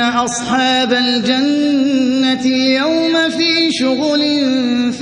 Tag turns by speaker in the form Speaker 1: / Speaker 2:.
Speaker 1: أصحاب الجنة اليوم في شغل فاكهون